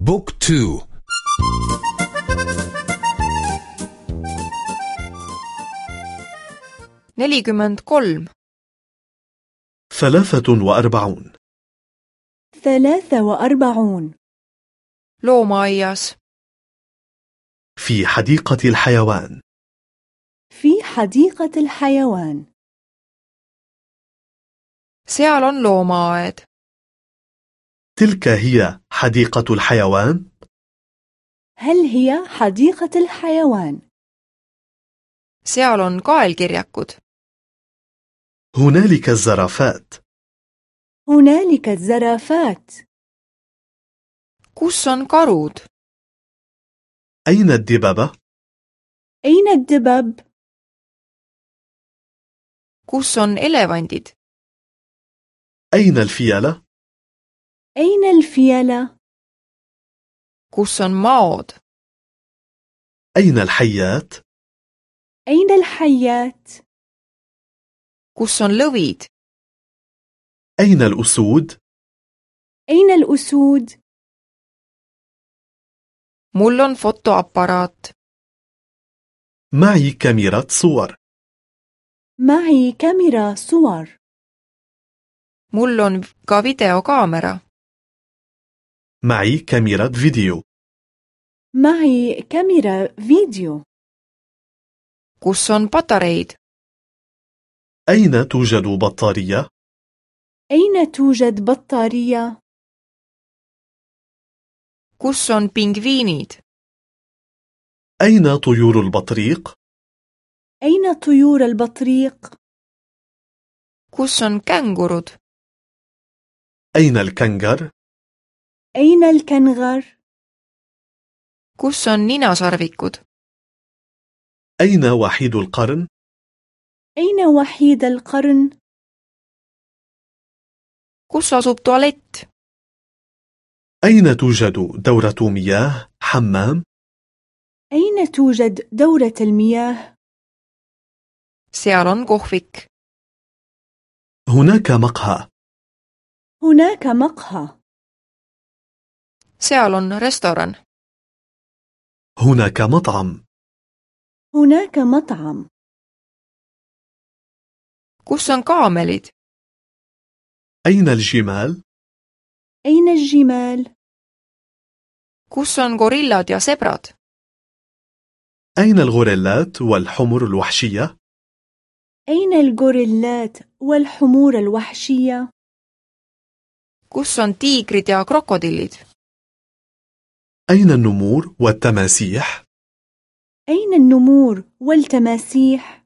بوك تو. nelikümmend kolm ثلاثة وأربعون. ثلاثة وأربعون. loomaaias في حديقة الحيوان. في حديقة الحيوان. seal on loomaaed تلك هي حديقة الحيوان هل هي حديقة الحيوان؟ seal on kaelkirjakud هنالك الزرافات هنالك الزرافات kus on karud أين الدببة؟ أين الدبب؟ kus on elevandid أين الفيلة؟ أين الفيلة؟ kus on maod أين الحيات؟ أين الحيات؟ kus on lõvid أين الأسود؟ أين الأسود؟ mul on fotoaparaat معي كاميرا صور معي كاميرا صور mul on ka videokaamera معي كاميرا فيديو معي كاميرا فيديو kus on patareid أين توجد بطارية؟ أين توجد بطارية؟ kus on pingviinid أين طيور البطريق؟ أين طيور البطريق؟ kus on kängurud أين الكنغر؟ أين الكنغر؟ kus on ninasarvikud أين وحيد القرن؟ أين وحيد القرن؟ kus asub tualett أين توجد دورة مياه؟ حمام؟ أين توجد دورة المياه؟ seal on kohvik هناك مقهى هناك مقهى seal on restoran هناك مطعم هناك مطعم kus on kaamelid أين الجمال؟ أين الجمال؟ kus on gorillad ja sebrad أين الغوريلات والحمر الوحشية؟ أين الغوريلات والحمور الوحشية؟ kus on tiigrid ja krokodillid أين النمور والتماسيح؟ أين النمور والتماسيح؟